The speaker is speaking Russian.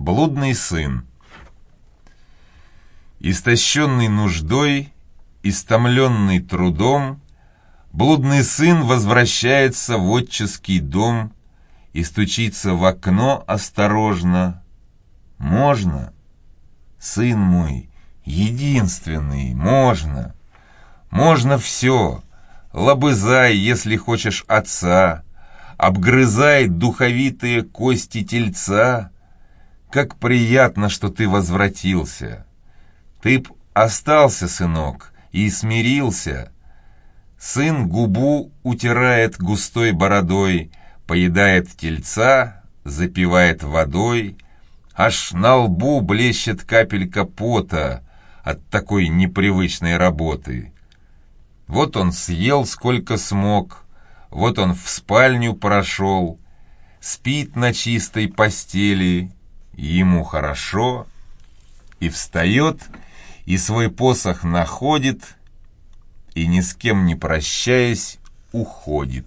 Блудный сын. Истощенный нуждой, истомленный трудом, Блудный сын возвращается в отческий дом И стучится в окно осторожно. «Можно?» «Сын мой, единственный, можно!» «Можно все!» Лобызай, если хочешь отца, Обгрызай духовитые кости тельца, как приятно, что ты возвратился! Ты б остался, сынок, и смирился. Сын губу утирает густой бородой, Поедает тельца, запивает водой, Аж на лбу блещет капелька пота От такой непривычной работы. Вот он съел сколько смог, Вот он в спальню прошел, Спит на чистой постели, ему хорошо, и встает, и свой посох находит, и ни с кем не прощаясь, уходит».